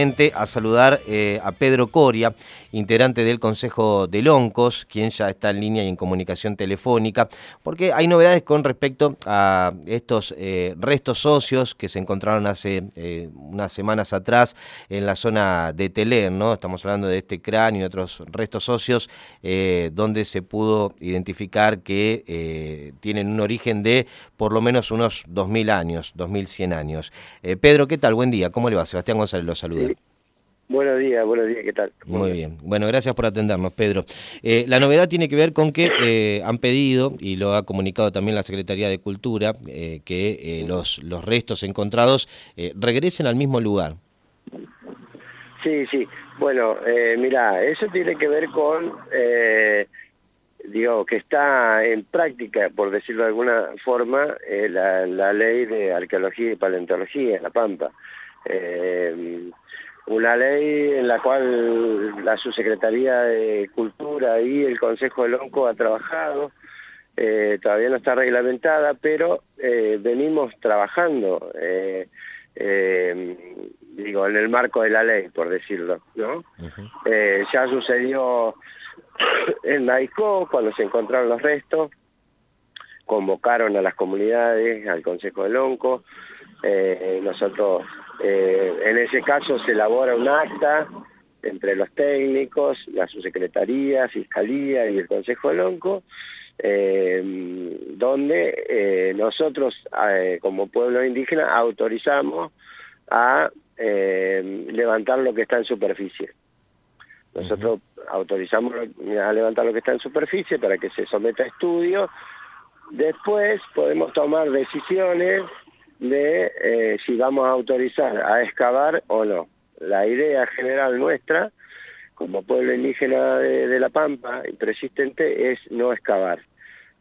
a saludar eh, a Pedro Coria, integrante del Consejo de Loncos, quien ya está en línea y en comunicación telefónica, porque hay novedades con respecto a estos eh, restos socios que se encontraron hace eh, unas semanas atrás en la zona de Telén, ¿no? Estamos hablando de este cráneo y otros restos socios donde se pudo identificar que tienen un origen de por lo menos unos 2.000 años, 2.100 años. Pedro, ¿qué tal? Buen día. ¿Cómo le va? Sebastián González lo saluda. Buenos días, buenos días, ¿qué tal? Muy bien. Bueno, gracias por atendernos, Pedro. Eh, la novedad tiene que ver con que eh, han pedido, y lo ha comunicado también la Secretaría de Cultura, eh, que los, los restos encontrados regresen al mismo lugar. Sí, sí. Bueno, mira, eso tiene que ver con, digo, que está en práctica, por decirlo de alguna forma, la, la, ley de arqueología y paleontología en La Pampa una ley en la cual la Subsecretaría de Cultura y el Consejo del ONCO ha trabajado, eh, todavía no está reglamentada, pero eh, venimos trabajando, eh, digo, en el marco de la ley, por decirlo, ¿no? ya sucedió en Naicó, cuando se encontraron los restos, convocaron a las comunidades, al Consejo del ONCO, nosotros eh, en ese caso se elabora un acta entre los técnicos, la subsecretaría, fiscalía y el Consejo del ONCO, eh, donde eh, nosotros como pueblo indígena autorizamos a levantar lo que está en superficie. Nosotros autorizamos a levantar lo que está en superficie para que se someta a estudio. Después podemos tomar decisiones de eh, si vamos a autorizar a excavar o no. La idea general nuestra, como pueblo indígena de, La Pampa y persistente, es no excavar.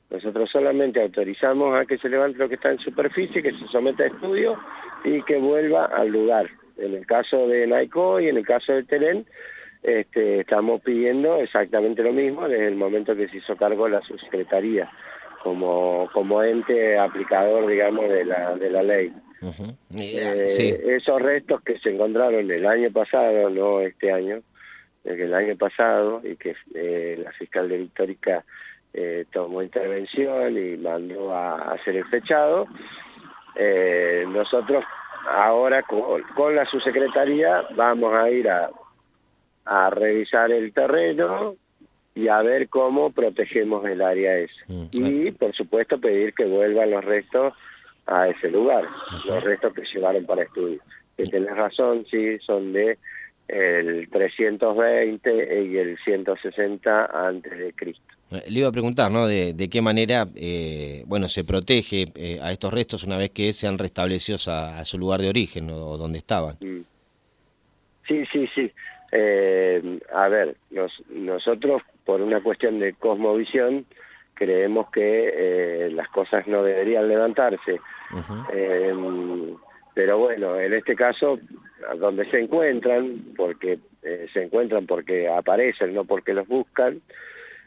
Nosotros solamente autorizamos a que se levante lo que está en superficie, que se someta a estudio y que vuelva al lugar. En el caso de Naico y en el caso de Telén, este, estamos pidiendo exactamente lo mismo desde el momento que se hizo cargo la subsecretaría como, como ente aplicador, digamos, de la, de la ley. Eh, esos restos que se encontraron el año pasado, no este año, el año pasado, y que eh, la fiscal de Victórica eh, tomó intervención y mandó a, hacer el fechado, nosotros ahora con, con, la subsecretaría vamos a ir a, a revisar el terreno, y a ver cómo protegemos el área esa. Mm, y, por supuesto, pedir que vuelvan los restos a ese lugar, los restos que llevaron para estudio. Que tenés razón, sí, son de el 320 y el 160 antes de Cristo. Eh, le iba a preguntar, ¿no? De, qué manera, eh, bueno, se protege eh, a estos restos una vez que sean restablecidos a, su lugar de origen o donde estaban. Mm. Sí, sí, sí. a ver, nosotros por una cuestión de cosmovisión, creemos que eh, las cosas no deberían levantarse. Em, pero bueno, en este caso, donde se encuentran, porque eh, se encuentran porque aparecen, no porque los buscan,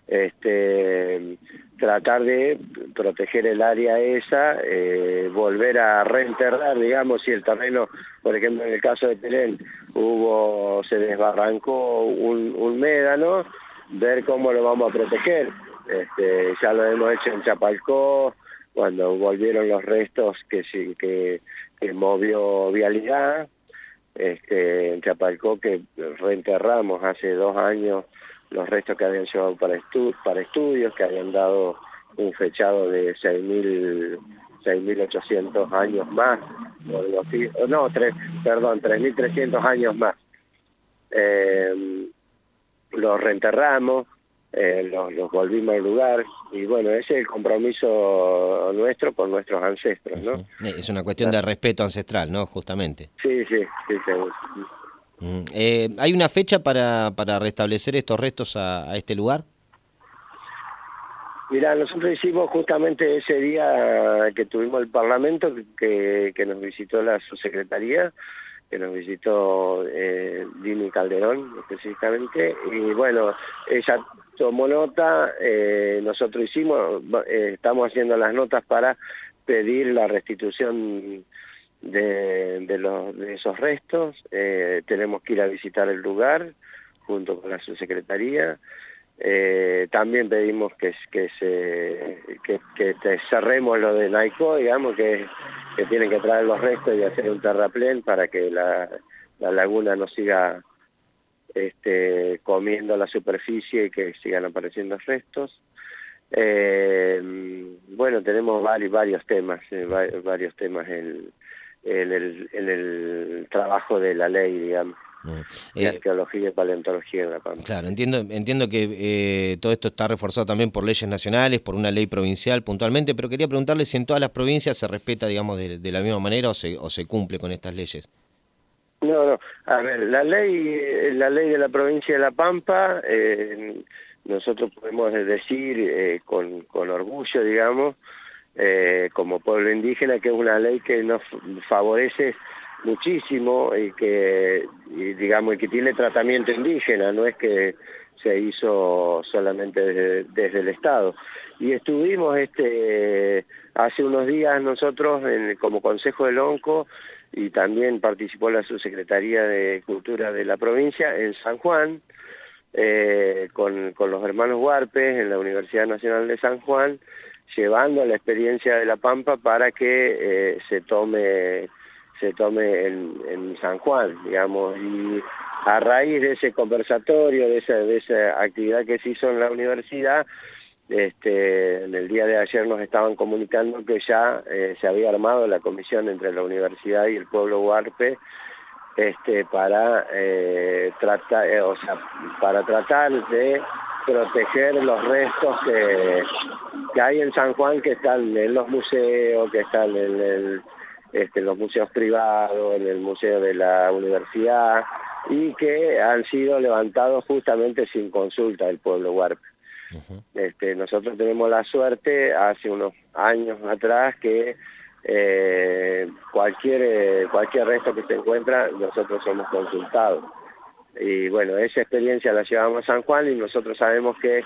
este, tratar de proteger el área esa, eh, volver a reenterrar, digamos, si el terreno, por ejemplo, en el caso de Telén, hubo, se desbarrancó un, un médano, ver cómo lo vamos a proteger. Este, ya lo hemos hecho en Chapalcó, cuando volvieron los restos que, que, movió Vialidad, este, en Chapalcó que reenterramos hace dos años los restos que habían llevado para, para estudios, que habían dado un fechado de 6.800 años más, no, tres, perdón, 3.300 años más. Eh, los reenterramos, eh, los, volvimos al lugar y bueno, ese es el compromiso nuestro con nuestros ancestros, ¿no? Es una cuestión de respeto ancestral, ¿no? Justamente. Sí, sí, sí, seguro. Mm, eh, ¿Hay una fecha para, para restablecer estos restos a, este lugar? Mira, nosotros hicimos justamente ese día que tuvimos el Parlamento, que, que nos visitó la subsecretaría, que nos visitó eh, Dini Calderón específicamente, y bueno, ella tomó nota, eh, nosotros hicimos, eh, estamos haciendo las notas para pedir la restitución de, esos restos. Eh, tenemos que ir a visitar el lugar junto con la subsecretaría. Eh, también pedimos que, se, que, cerremos lo de Naico, digamos, que, tienen que traer los restos y hacer un terraplén para que la, la laguna no siga este, comiendo la superficie y que sigan apareciendo restos. Eh, bueno, tenemos varios, varios temas, eh, varios temas en, el, en, el, trabajo de la ley, digamos. Eh, arqueología y paleontología en La Pampa. Claro, entiendo, entiendo que todo esto está reforzado también por leyes nacionales, por una ley provincial puntualmente, pero quería preguntarle si en todas las provincias se respeta, digamos, de, de la misma manera o se, o se cumple con estas leyes. No, no. A ver, la ley, la ley de la provincia de La Pampa, eh, nosotros podemos decir eh, con, con, orgullo, digamos, eh, como pueblo indígena, que es una ley que nos favorece muchísimo y que, digamos, y que tiene tratamiento indígena, no es que se hizo solamente desde, el Estado. Y estuvimos este hace unos días nosotros en, como Consejo del ONCO y también participó la Subsecretaría de Cultura de la provincia en San Juan, eh, con, los hermanos Huarpes en la Universidad Nacional de San Juan, llevando la experiencia de La Pampa para que eh, se tome, se tome en, San Juan, digamos, y a raíz de ese conversatorio, de esa, de esa actividad que se hizo en la universidad, este, en el día de ayer nos estaban comunicando que ya eh, se había armado la comisión entre la universidad y el pueblo Huarpe este, para, eh, tratar, eh, o sea, para tratar de proteger los restos que, que, hay en San Juan que están en los museos, que están en, este, los museos privados, en el museo de la universidad y que han sido levantados justamente sin consulta del pueblo Huarpe este, nosotros tenemos la suerte hace unos años atrás que eh, cualquier, eh, cualquier resto que se encuentra nosotros somos consultados. Y bueno, esa experiencia la llevamos a San Juan y nosotros sabemos que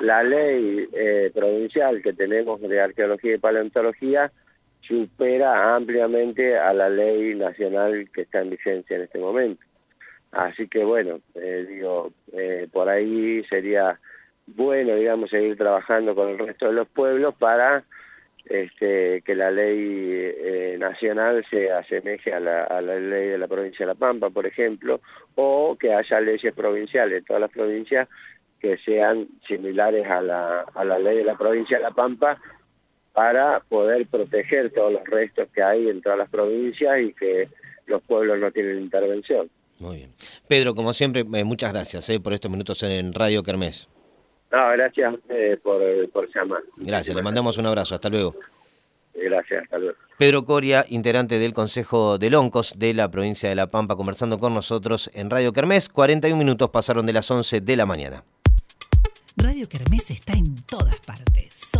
la ley eh, provincial que tenemos de arqueología y paleontología supera ampliamente a la ley nacional que está en vigencia en este momento. Así que bueno, digo, por ahí sería bueno, digamos, seguir trabajando con el resto de los pueblos para este, que la ley eh, nacional se asemeje a la, ley de la provincia de La Pampa, por ejemplo, o que haya leyes provinciales todas las provincias que sean similares a la, a la ley de la provincia de La Pampa para poder proteger todos los restos que hay en todas las provincias y que los pueblos no tienen intervención. Muy bien. Pedro, como siempre, eh, muchas gracias eh, por estos minutos en Radio Kermés. No, gracias por, por llamar. Gracias, le mandamos un abrazo, hasta luego. Gracias, hasta luego. Pedro Coria, integrante del Consejo de Loncos de la provincia de La Pampa, conversando con nosotros en Radio Kermés. 41 minutos pasaron de las 11 de la mañana. Radio Kermés está en todas partes.